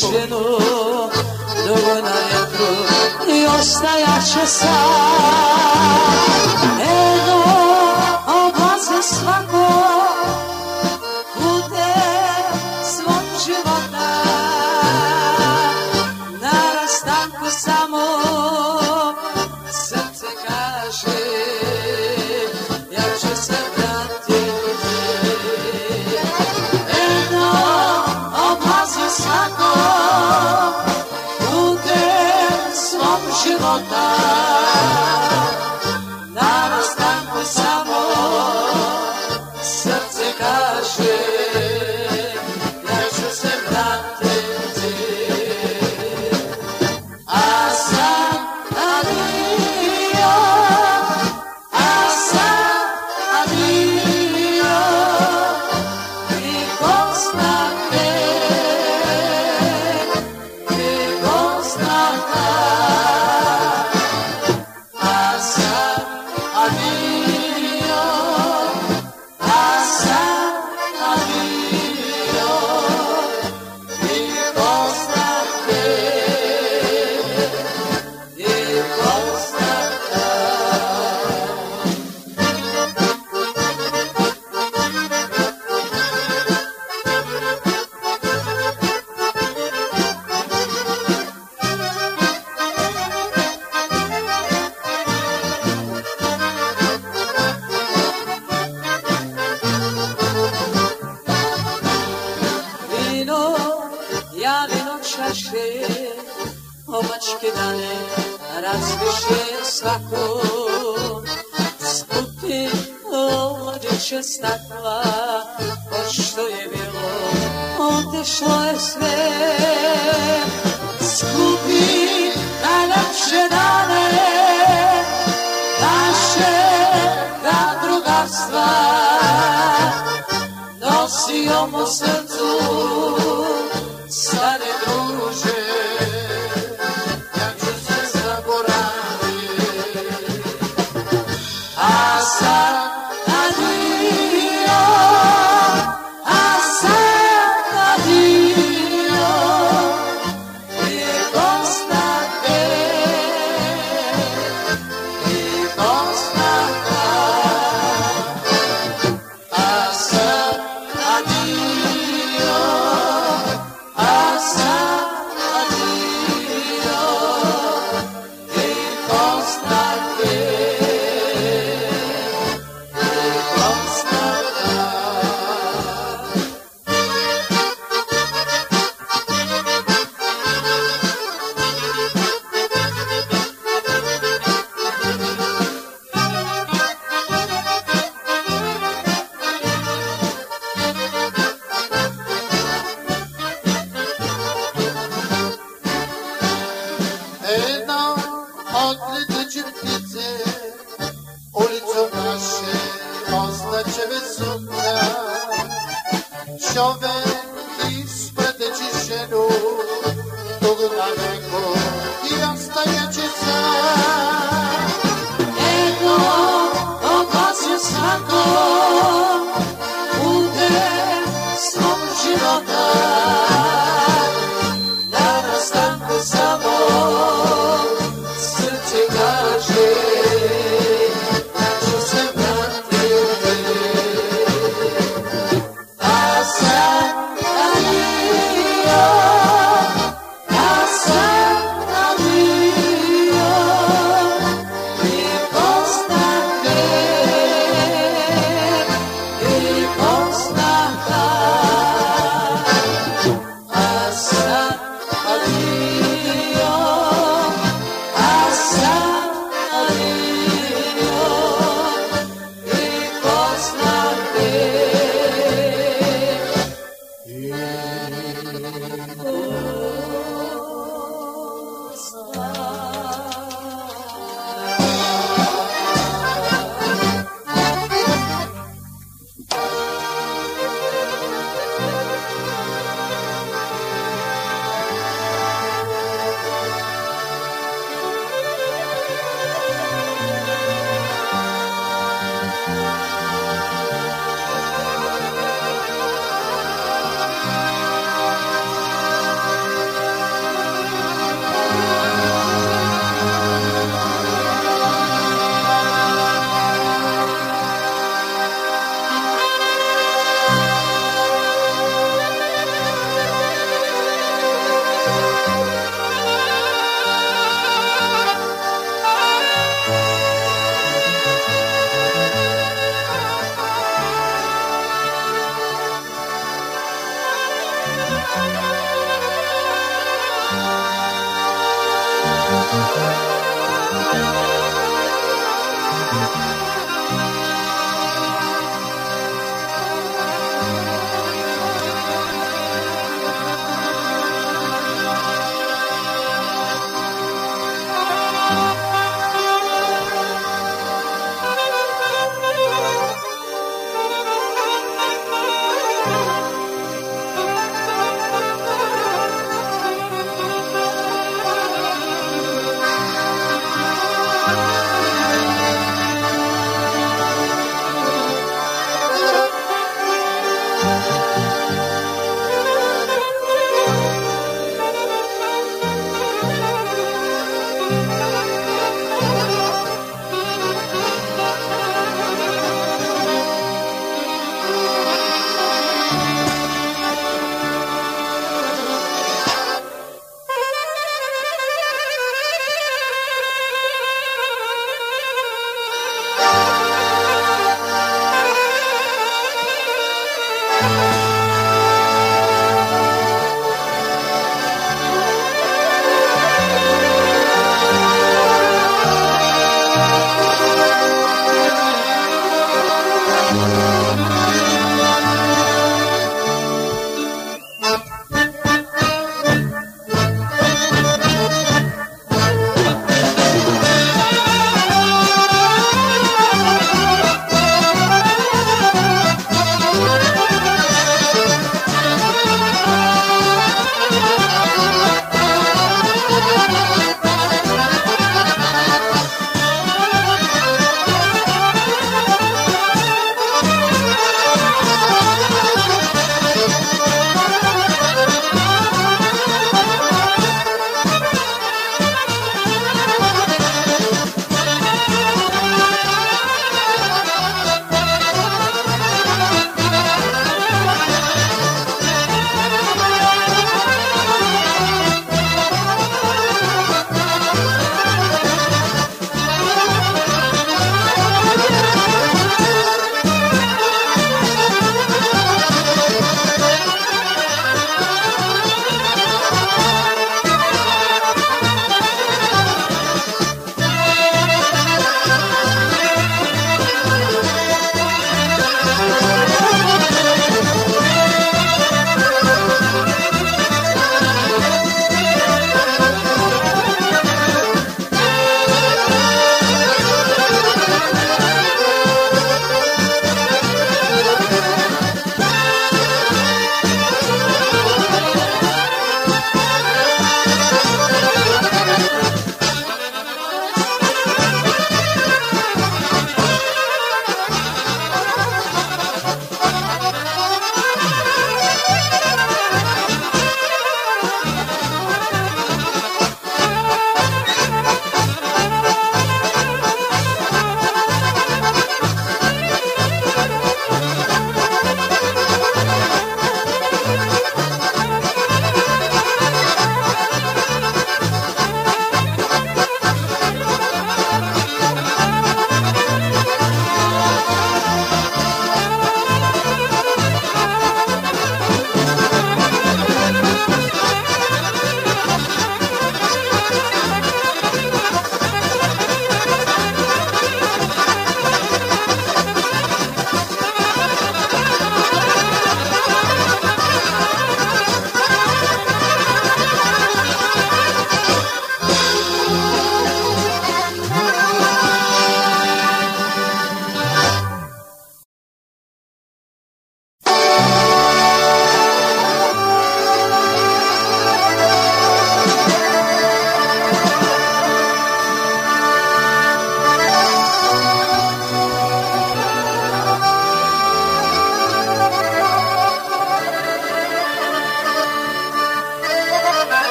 ženu Dugo nam je trud i sam. Nossa, nós te amamos tanto.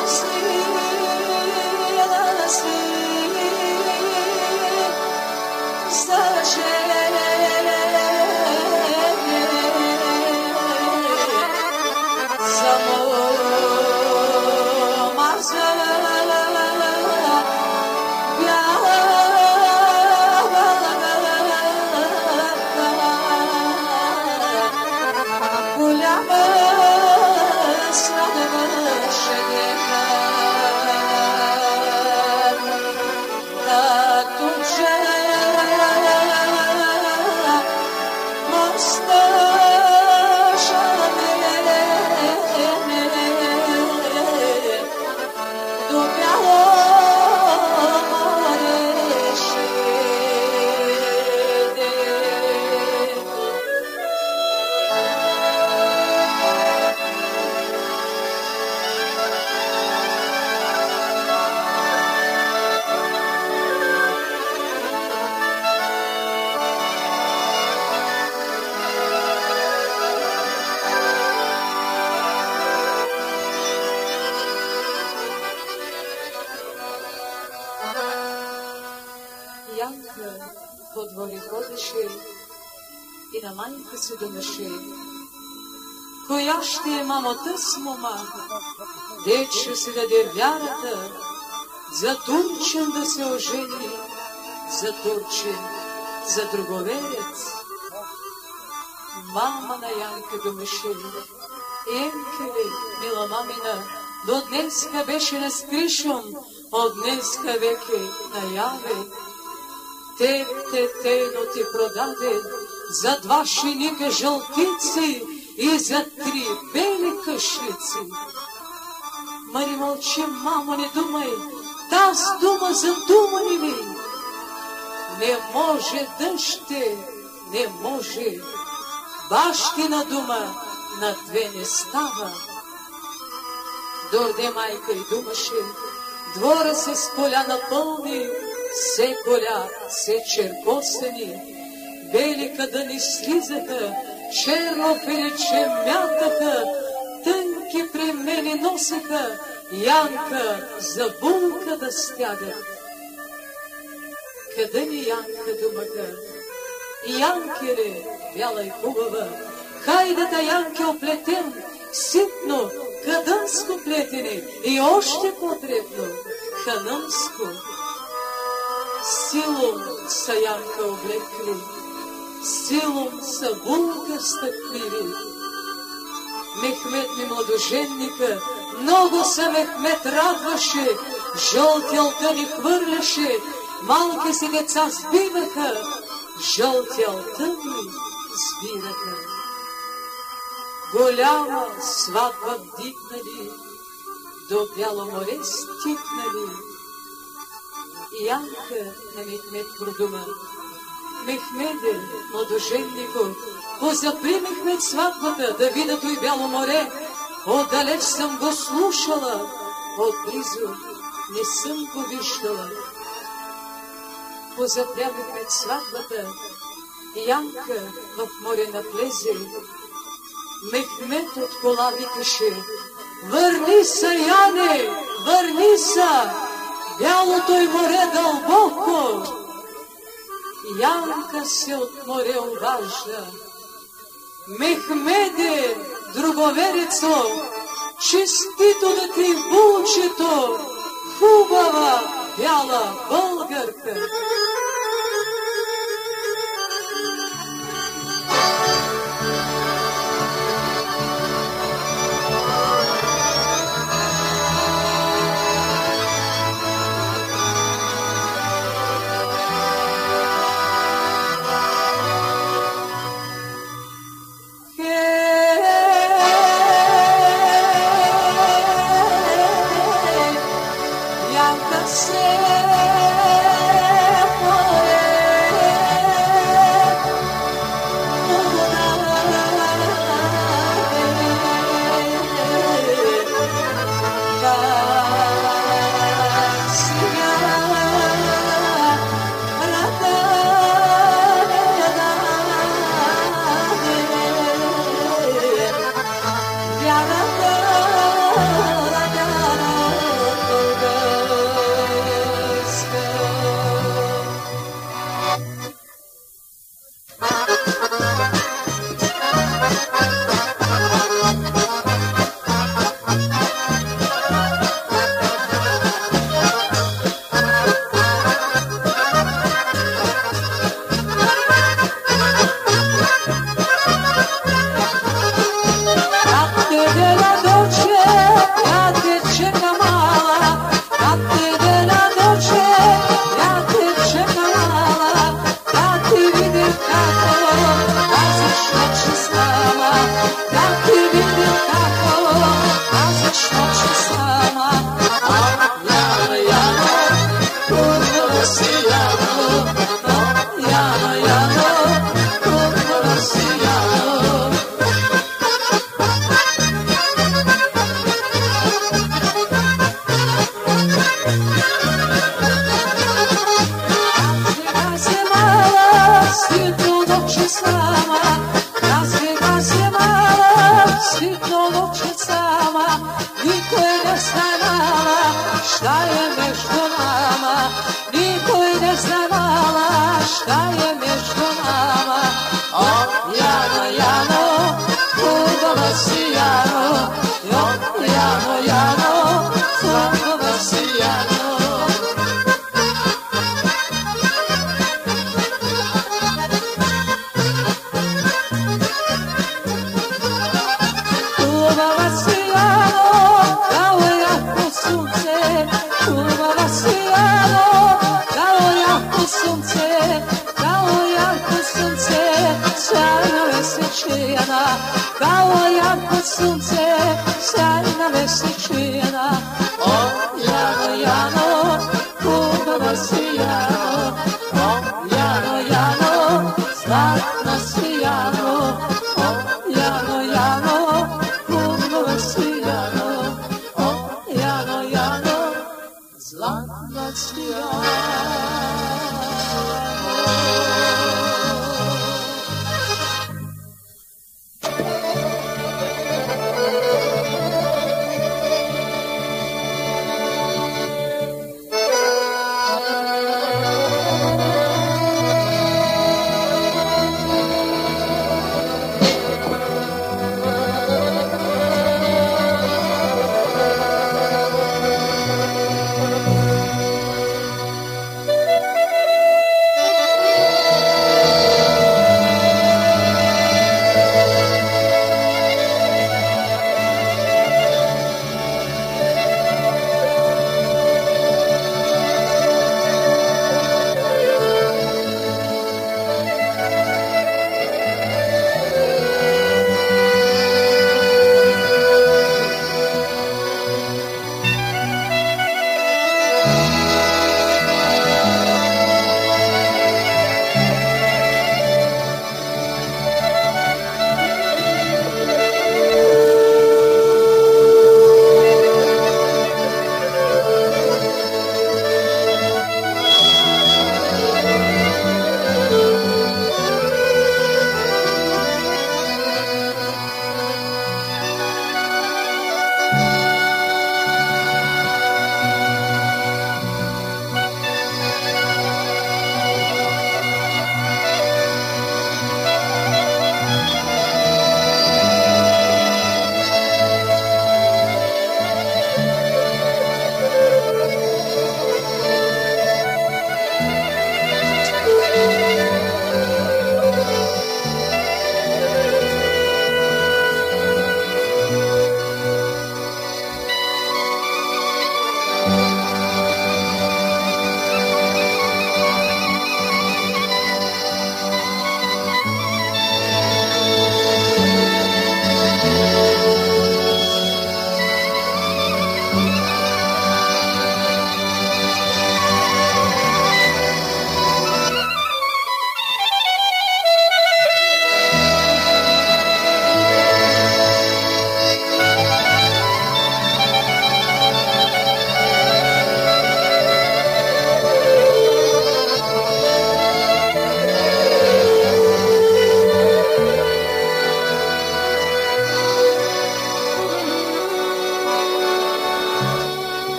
just sleep. Ходеше і на майка си думаше. Коя ще е мамота с мома, де ще си даде вярата, за турчен да се ожени, за турчен, за друговерец. Мама на Янка думаше, Енкеле, мила мамина, до днеска беше на скришом, от днеска веке наяве. Теб те тено ти продаде за два шиника жълтици и за три бели кашлици. Мари мълчи, мамо, не думай, дума за дума ни ли? Не може дъще, не може, бащина дума на две не става. Дорде майка и думаше, двора се с поля напълни, се коля, се черкосани, бели кадани слизаха, черно филиче мятаха, тънки премени носеха, Янка за булка да стягат. Къде ни Янка думаха? Янкеле, бяла и хубава, хайдата Янке оплетем, ситно, кадънско плетене и още по-дребно, ханъмско. Силом са Янка облекли, силом са булка стъкнили. Мехмет ми младоженника, много се Мехмет радваше, жълтялта ни хвърляше, малки си деца сбиваха, жълтялта ни сбираха. Голяма сватба вдигнали, до Бяло море стигнали. Янка на Мехмед продума. Мехмеде, младоженнико, позапри Мехмед сватбата да видя той Бяло море. Отдалеч съм го слушала, отблизо не съм го виждала. Позапря Мехмед сватбата, Янка в море наплезе. Мехмед от кола викаше, Върни се, Яне, върни се! Бялото и море дълбоко. Янка се от море обажда. Мехмеде, друговерецо, честито да ти булчето, хубава бяла българка.